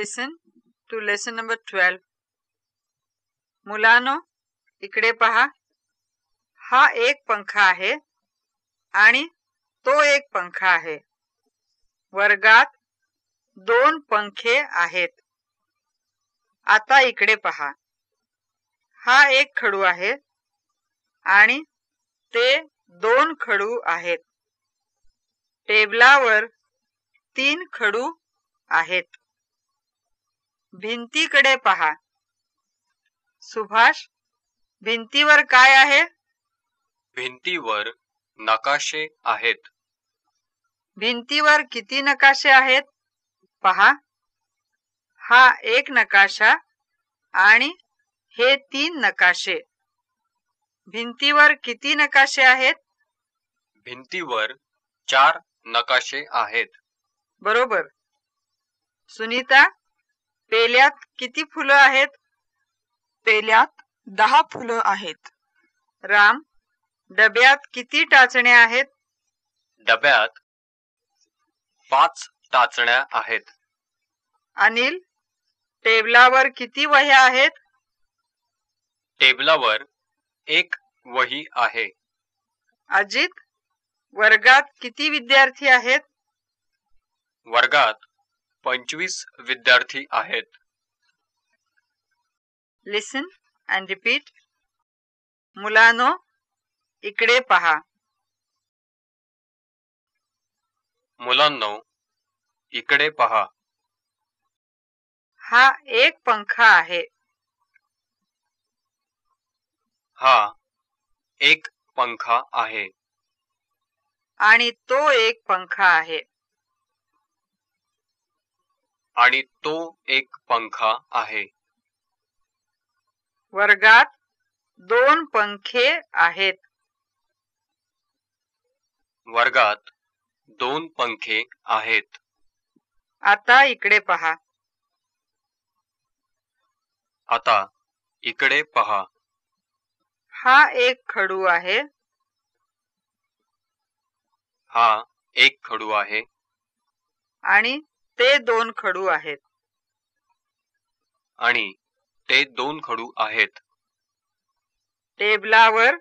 Listen to lesson number twelve मुलानो इकडे पहा. हा एक पंखा आहे आणि तो एक पंखा आहे. वर्गात दोन पंखे आहेत. आता इकडे पहा. हा एक खडू आहे आणि ते दोन खडू आहेत. टेबलावर तीन खडू आहेत. भिंतीकडे पहा. सुभाष भिंतीवर काय आहे? भिंतीवर नकाशे आहेत. भिंतीवर किती नकाशे आहेत? पहा. हा एक नकाशा आणि हे तीन नकाशे. भिंतीवर किती नकाशे आहेत? भिंतीवर चार नकाशे आहेत. बरोबर. सुनीता पेल्यात किती फुलं आहेत? पेल्यात दहा फुलं आहेत. राम डब्यात किती टाचण्या आहेत? डब्यात पाच टाचण्या आहेत. अनिल टेबलावर किती वह्या आहेत? टेबलावर एक वही आहे. अजित वर्गात किती विद्यार्थी आहेत? वर्गात पंचवीस विद्यार्थी आहेत. लिसन अँड रिपीट मुलानो इकडे पहा. मुलांनो इकडे पहा. हा एक पंखा आहे. हा एक पंखा आहे. आणि तो एक पंखा आहे. आणि तो एक पंखा आहे. वर्गात दोन पंखे आहेत. वर्गात दोन पंखे आहेत. आता इकडे पहा. आता इकडे पहा. हा एक खडू आहे. हा एक खडू आहे. आणि ते दोन खडू आहेत. आणि ते दोन खडू आहेत. टेबलावर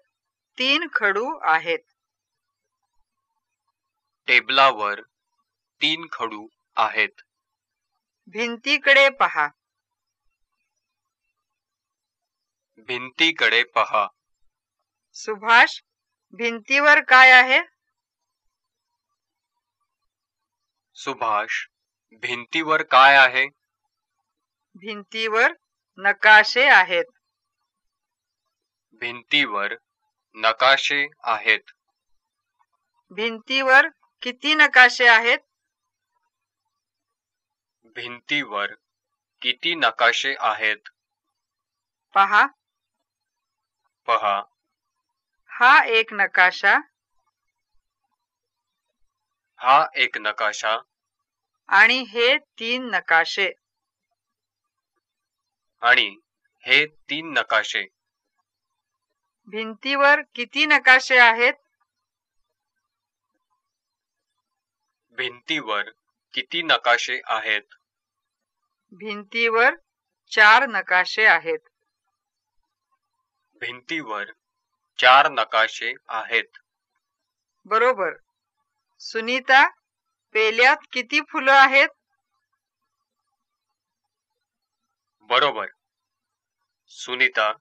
तीन खडू आहेत. टेबलावर तीन खडू आहेत. भिंतीकडे पहा. भिंतीकडे पहा. सुभाष भिंतीवर काय आहे? सुभाष भिंतीवर काय आहे? भिंतीवर नकाशे आहेत. भिंतीवर नकाशे आहेत. भिंतीवर किती नकाशे आहेत? भिंतीवर किती नकाशे आहेत? पहा. पहा. हा एक नकाशा. हा एक नकाशा. आणि हे तीन नकाशे. आणि हे तीन नकाशे. भिंतीवर किती नकाशे आहेत? भिंतीवर किती नकाशे आहेत? भिंतीवर चार नकाशे आहेत. भिंतीवर चार नकाशे आहेत. बरोबर. सुनीता पेल्यात किती फुलं आहेत? बरोबर. सुनीता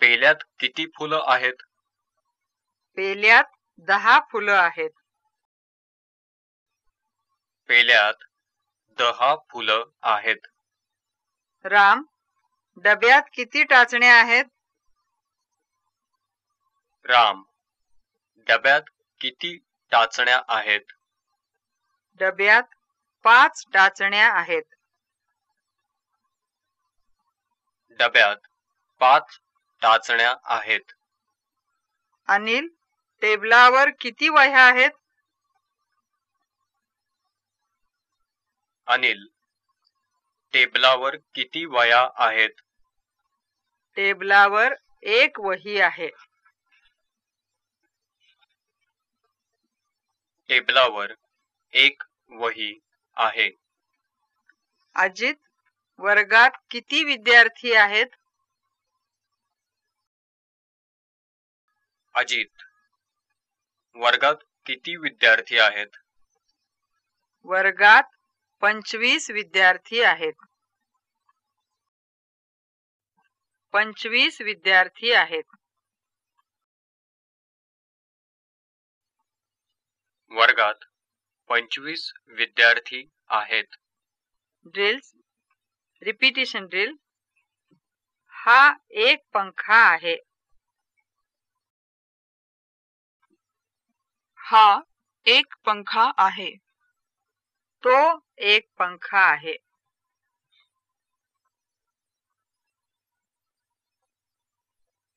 पेल्यात किती फुलं आहेत? पेल्यात दहा फुलं आहेत. पेल्यात दहा फुलं आहेत. राम डब्यात किती टाचण्या आहेत? राम डब्यात किती टाचण्या आहेत? डब्यात पाच टाचण्या आहेत. डब्यात पाच टाचण्या आहेत. अनिल टेबलावर किती वह्या आहेत? अनिल टेबलावर किती वया आहेत? टेबलावर एक वही आहे. टेबलावर एक वही आहे. अजित वर्गात किती विद्यार्थी आहेत? अजित वर्गात किती विद्यार्थी आहेत? वर्गात पंचवीस विद्यार्थी आहेत. पंचवीस विद्यार्थी आहेत. वर्गात पंचवीस विद्यार्थी आहेत. ड्रिल्स रिपिटिशन ड्रिल हा एक पंखा आहे. हा एक पंखा आहे. तो एक पंखा आहे.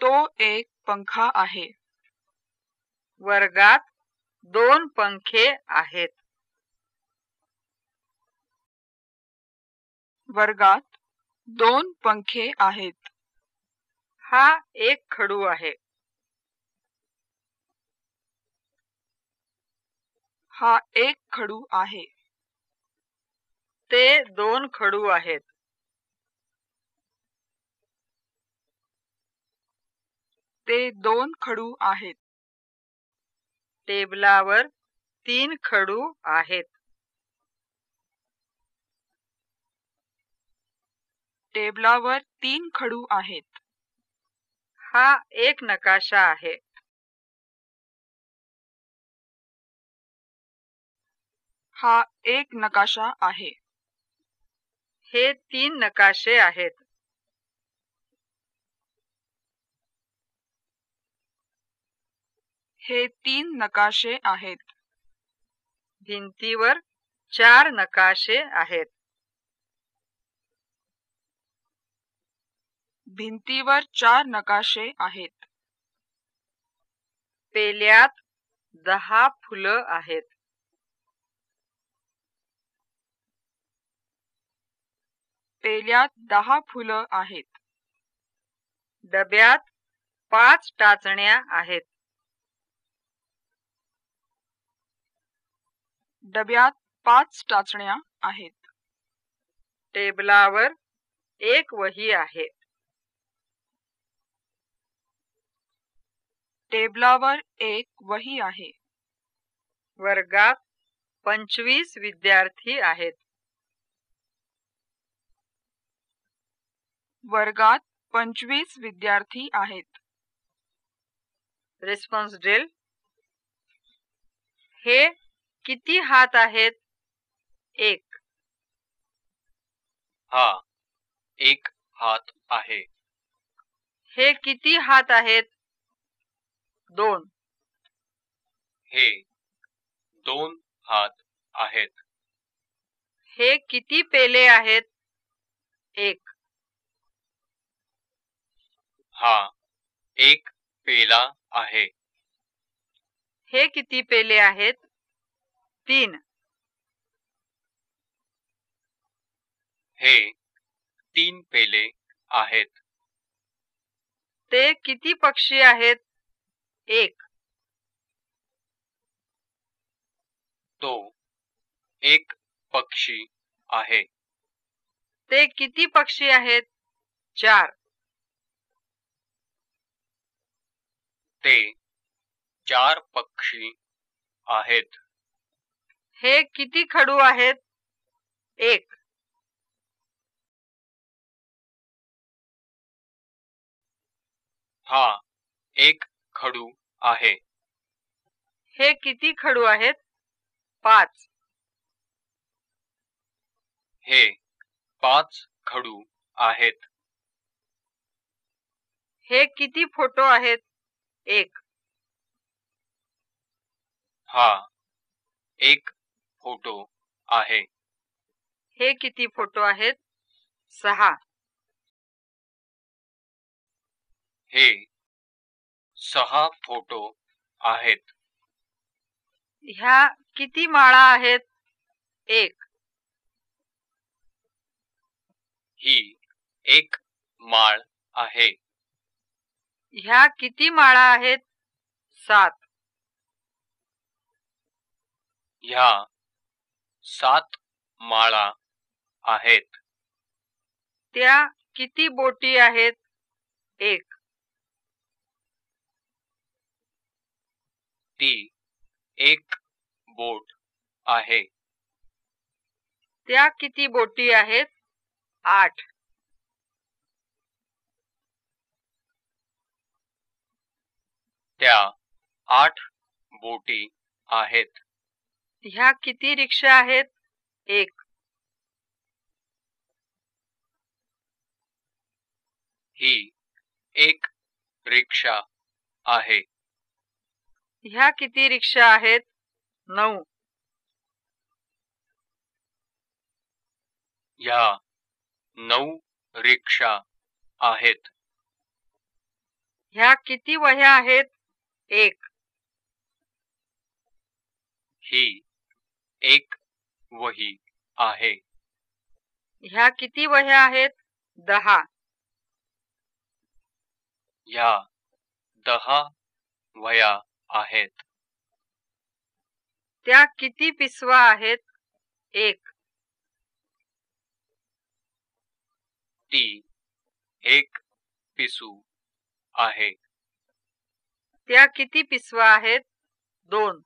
तो एक पंखा आहे. वर्गात दोन पंखे आहेत. वर्गात दोन पंखे आहेत. हा एक खडू आहे. हा एक खडू आहे. ते दोन खडू आहेत. ते दोन खडू आहेत. टेबलावर तीन खडू आहेत. टेबलावर तीन खडू आहेत. हा एक नकाशा आहे. हा एक नकाशा आहे. हे तीन नकाशे आहेत. हे तीन नकाशे आहेत. भिंतीवर चार नकाशे आहेत. भिंतीवर चार नकाशे आहेत. पेल्यात दहा फुलं आहेत. पेल्यात दहा फुलं आहेत. डब्यात पाच टाचण्या आहेत. डब्यात पाच टाचण्या आहेत. टेबलावर एक वही आहे. टेबलावर एक वही आहे. वर्गात पंचवीस विद्यार्थी आहेत. वर्गात पंचवीस विद्यार्थी आहेत. Response drill. हे किती हात आहेत? एक. हा एक हात आहे. हे किती हात आहेत? दोन. हे दोन हात आहेत. हे किती पेले आहेत? एक. हा एक पेला आहे. हे किती पेले आहेत? तीन. हे तीन पेले आहेत. ते किती पक्षी आहेत? एक. तो एक पक्षी आहे. ते किती पक्षी आहेत? चार. ते चार पक्षी आहेत. हे किती खडू आहेत? एक. हा एक खडू आहे. हे किती खडू आहेत? पाच. हे पाच खडू आहेत. हे किती फ़ोटो आहेत? एक. हा एक फ़ोटो आहे. हे किती फ़ोटो आहेत? सहा. हे सहा फ़ोटो आहेत. ह्या किती माळा आहेत? एक. ही एक माळ आहे. ह्या किती माळा आहेत? सात. ह्या सात माळा आहेत. त्या किती बोटी आहेत? एक. ती एक बोट आहे. त्या किती बोटी आहेत? आठ. त्या आठ बोटी आहेत. ह्या किती रिक्षा आहेत? एक. ही एक रिक्षा आहे. ह्या किती रिक्षा आहेत? नऊ. ह्या नऊ रिक्षा आहेत. ह्या किती वह्या आहेत? एक. ही एक वही आहे. ह्या किती वह्या आहेत? दहा. ह्या दहा वया आहेत. त्या किती पिसवा आहेत? एक. ती एक पिसू आहे. त्या किती पिसवा आहेत? दोन.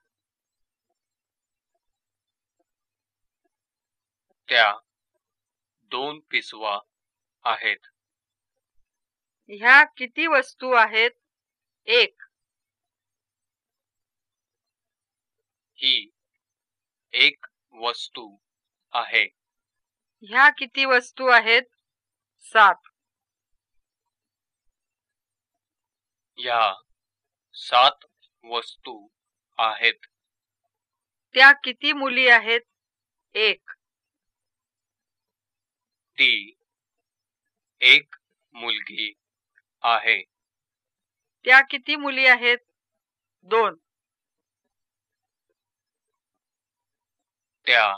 त्या दोन पिसवा आहेत. ह्या किती वस्तू आहेत? एक. ही एक वस्तू आहे. ह्या किती वस्तू आहेत? सात. या सात वस्तू आहेत. त्या किती मुली आहेत? एक. ती एक मुलगी आहे. त्या किती मुली आहेत? दोन. त्या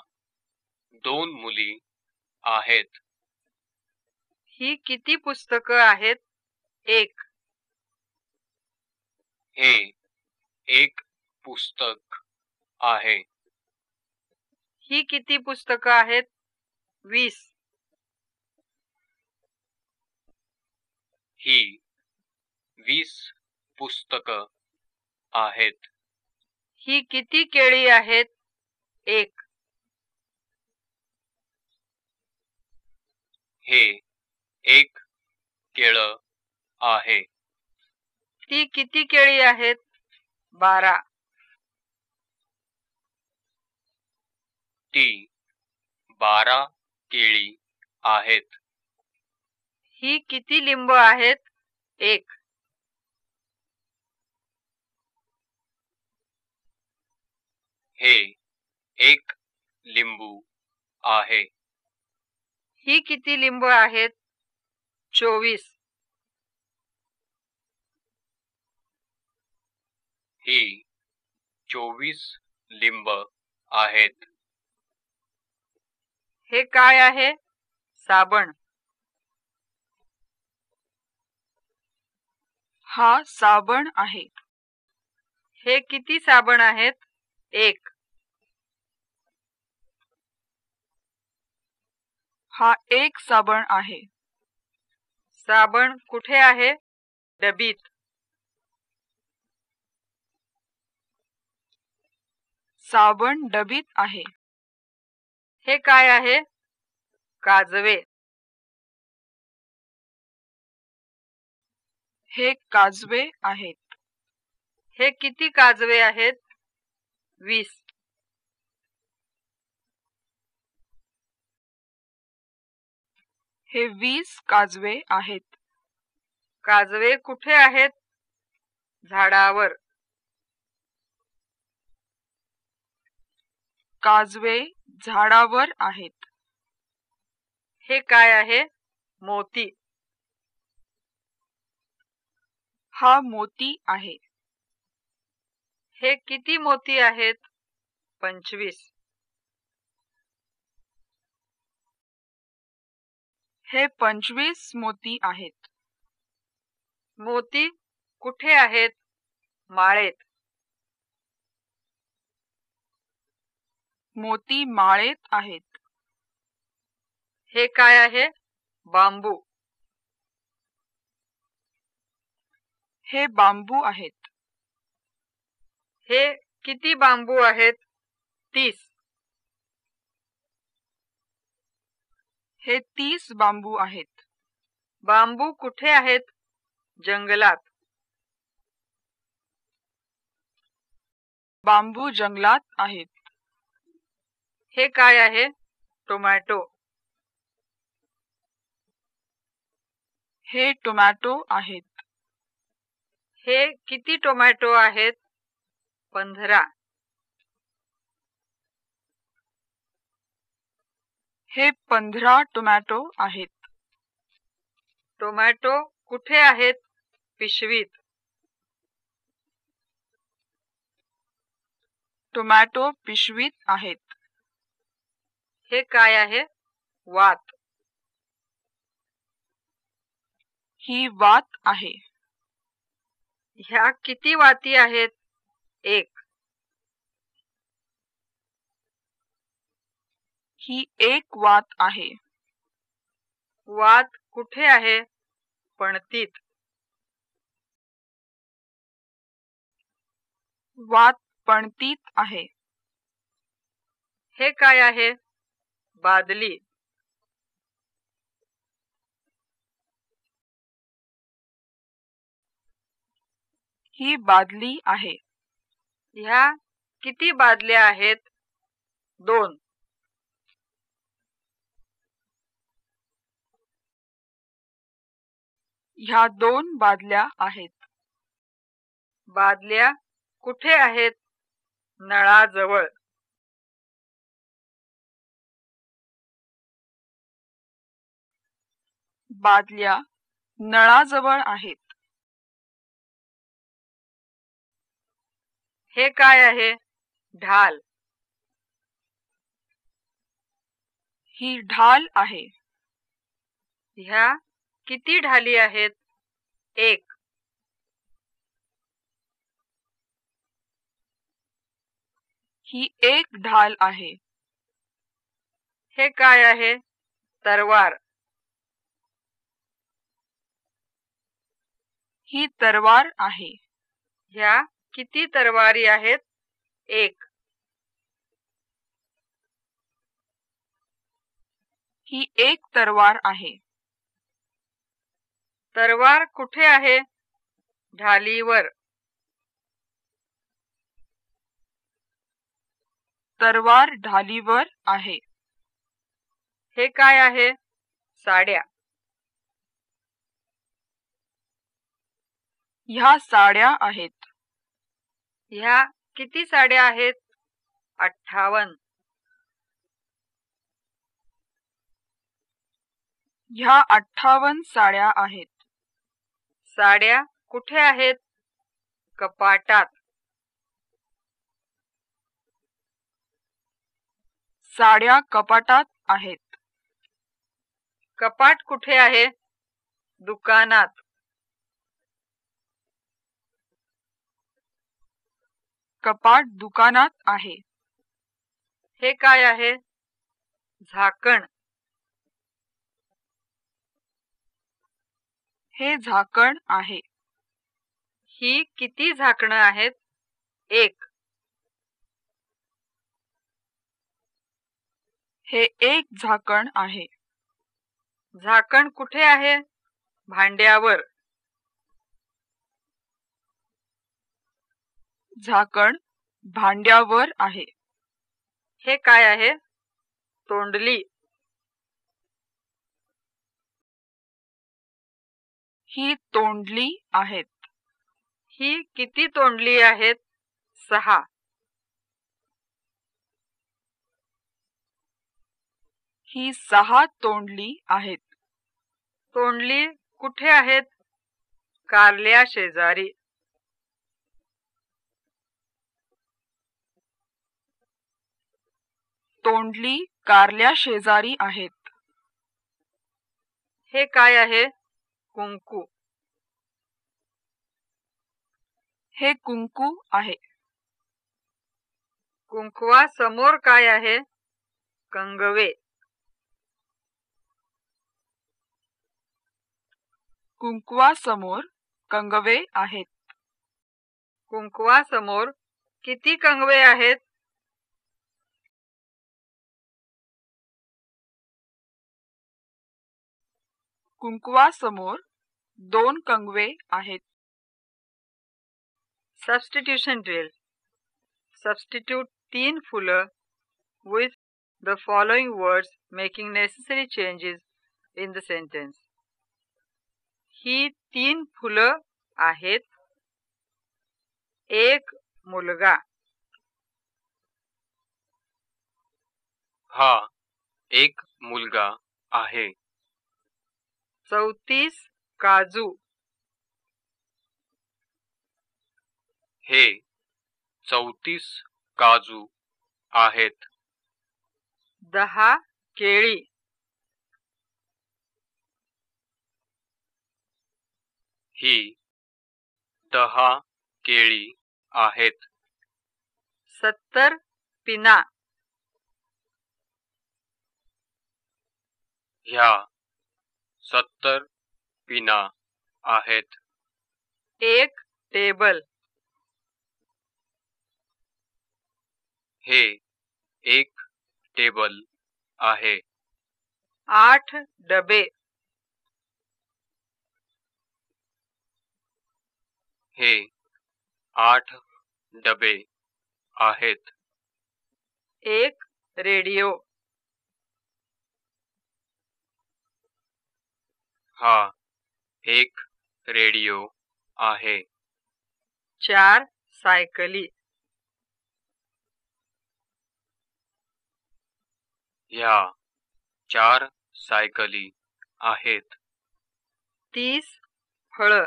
दोन मुली आहेत. ही किती पुस्तकं आहेत? एक. हे एक पुस्तक आहे. ही किती पुस्तकं आहेत? वीस. ही वीस पुस्तक आहेत. ही किती केळी आहेत? एक. हे एक केळ आहे. ती किती केळी आहेत? बारा. ती बारा केळी आहेत. ही किती लिंब आहेत? एक. हे एक लिंबू आहे. ही किती लिंब आहेत? चोवीस. ही चोवीस लिंब आहेत. हे काय आहे? साबण. हा साबण आहे. हे किती साबण आहेत? एक. हा एक साबण आहे. साबण कुठे आहे? डबीत. साबण डबीत आहे. हे काय आहे? काजवे. हे काजवे आहेत. हे किती काजवे आहेत? वीस. हे वीस काजवे आहेत. काजवे कुठे आहेत? झाडावर. काजवे झाडावर आहेत. हे काय आहे? मोती. हा मोती आहे. हे किती मोती आहेत? पंचवीस. हे पंचवीस मोती आहेत. मोती कुठे आहेत? माळेत. मोती माळेत आहेत. हे काय आहे? बांबू. हे बांबू आहेत. हे किती बांबू आहेत? तीस. हे तीस बांबू आहेत. बांबू कुठे आहेत? जंगलात. बांबू जंगलात आहेत. हे काय आहे? टोमॅटो. हे टोमॅटो आहेत. हे किती टोमॅटो आहेत? पंधरा. हे पंधरा टोमॅटो आहेत. टोमॅटो कुठे आहेत? पिशवीत. टोमॅटो पिशवीत आहेत. हे काय आहे? वात. ही वात आहे. ह्या किती वाती आहेत? एक. ही एक वात आहे. वात कुठे आहे? पणतीत. वात पणतीत आहे. हे काय आहे? बादली. ही बादली आहे. ह्या किती बादल्या आहेत? दोन. ह्या दोन बादल्या आहेत. बादल्या कुठे आहेत? नळाजवळ. बादल्या नळाजवळ आहेत. हे काय आहे? ढाल. ही ढाल आहे. ह्या किती ढाली आहेत? एक. ही एक ढाल आहे. हे काय आहे? तरवार. ही तरवार आहे. ह्या किती तरवारी आहेत? एक. ही एक तरवार आहे. तरवार कुठे आहे? ढालीवर. तरवार ढालीवर आहे. हे काय आहे? साड्या. ह्या साड्या आहेत. ह्या किती साड्या आहेत? अठ्ठावन ह्या अठ्ठावन साड्या आहेत. साड्या कुठे आहेत? कपाटात. साड्या कपाटात आहेत. कपाट कुठे आहे? दुकानात. कपाट दुकानात आहे. हे काय आहे? झाकण. हे झाकण आहे. ही किती झाकणं आहेत? एक. हे एक झाकण आहे. झाकण कुठे आहे? भांड्यावर. झाकण भांड्यावर आहे. हे काय आहे? तोंडली. ही तोंडली आहेत. ही किती तोंडली आहेत? सहा. ही सहा तोंडली आहेत. तोंडली कुठे आहेत? कारल्या शेजारी. तोंडली कारल्या शेजारी आहेत. हे काय आहे? कुंकू हे कुंकू आहे कुंकुवा समोर काय आहे कंगवे कुंकुवा समोर कंगवे आहेत कुंकुवा समोर किती कंगवे आहेत कुंकवासमोर दोन कंगवे आहेत. सबस्टिट्यूशन ड्रिल सबस्टिट्यूट तीन फुलं with the following words making necessary changes in the sentence ही तीन फुलं आहेत. एक मुलगा. हा एक मुलगा आहे. चौतीस काजू. हे चौतीस काजू आहेत. दहा केळी. ही दहा केळी आहेत. सत्तर पिना. ह्या सत्तर पिना आहेत. एक टेबल. हे एक टेबल आहे. आठ डबे. हे आठ डबे आहेत. एक रेडिओ. हा एक रेडिओ आहे. चार सायकली. ह्या चार सायकली आहेत. तीस फळं.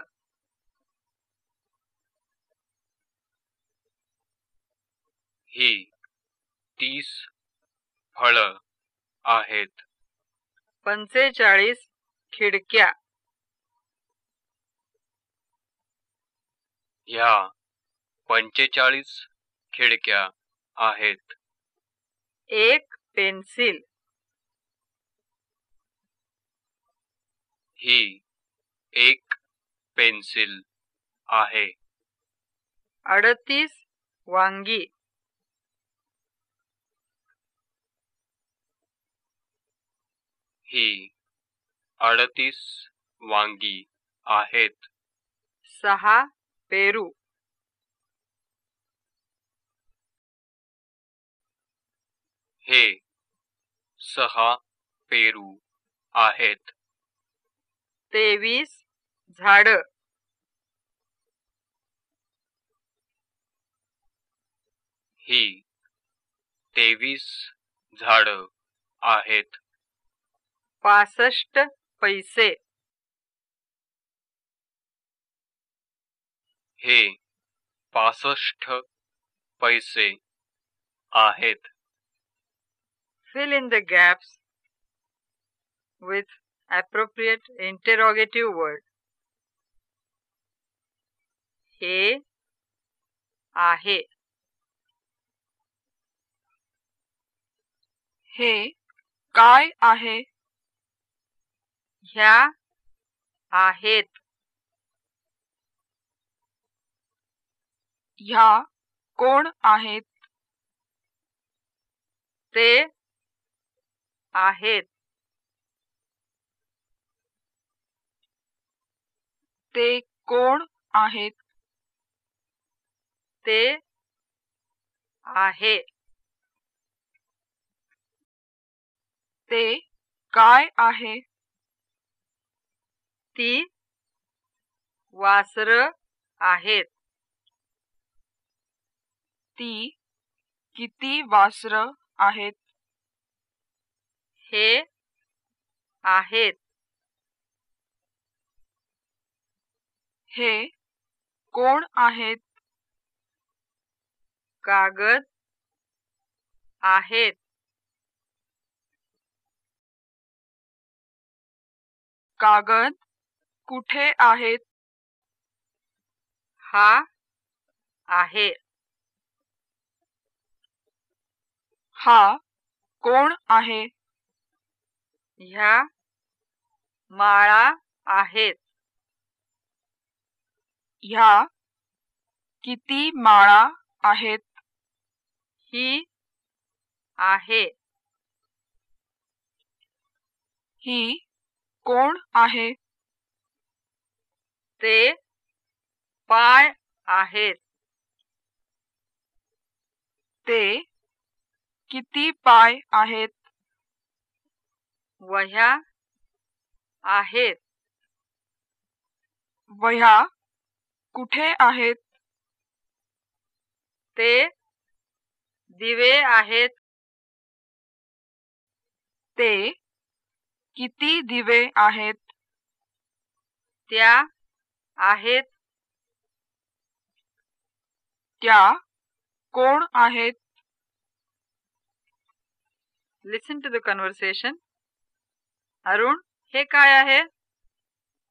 ही तीस फळं आहेत. पंचेचाळीस खिडक्या. ह्या पंचेचाळीस खिडक्या आहेत. एक पेन्सिल. ही एक पेन्सिल आहे. अडतीस वांगी. ही अडतीस वांगी आहेत. सहा पेरू. हे सहा पेरू आहेत. तेवीस झाड. ही तेवीस झाड आहेत. पासष्ट पैसे. हे पासष्ट पैसे आहेत. Fill in the gaps with appropriate interrogative word हे आहे. हे काय आहे? ह्या आहेत. ह्या कोण आहेत? ते आहेत. ते कोण आहेत? ते आहे. ते काय आहे? ती वासर आहेत. ती किती वासर आहेत? हे आहेत. हे कोण आहेत? कागद आहेत. कागद कुठे आहेत? हा आहे. हा कोण आहे? ह्या माळा आहेत. ह्या किती माळा आहेत? ही आहे. ही कोण आहे? ते पाय आहेत. ते किती पाय आहेत? वह्या आहेत. वह्या कुठे आहेत? ते दिवे आहेत. ते किती दिवे आहेत? त्या आहेत. त्या कोण आहेत? Listen to the conversation Arun हे काय आहे?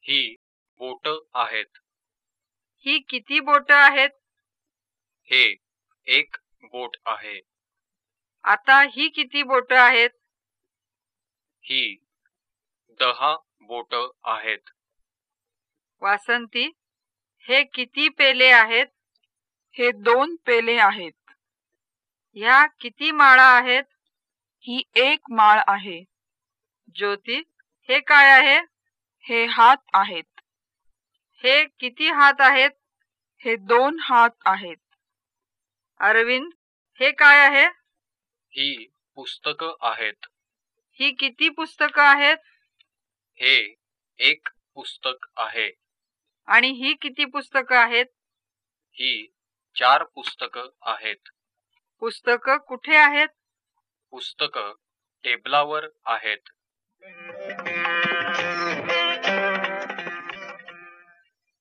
ही बोट आहेत. ही किती बोट आहेत? हे एक बोट आहे. आता ही किती बोट आहेत? ही दहा बोट आहेत. वासंती हे किती पेले आहेत? हे दोन पेले आहेत. ह्या किती माळा आहेत? ही एक माळ आहे. ज्योती हे काय आहे? हे हात आहेत. हे किती हात आहेत? हे दोन हात आहेत. अरविंद हे काय आहे? ही पुस्तक आहेत. ही किती पुस्तकं आहेत? हे एक पुस्तक आहे. आणि ही किती पुस्तकं आहेत? ही चार पुस्तक आहेत. पुस्तकं कुठे आहेत? पुस्तक टेबलावर आहेत.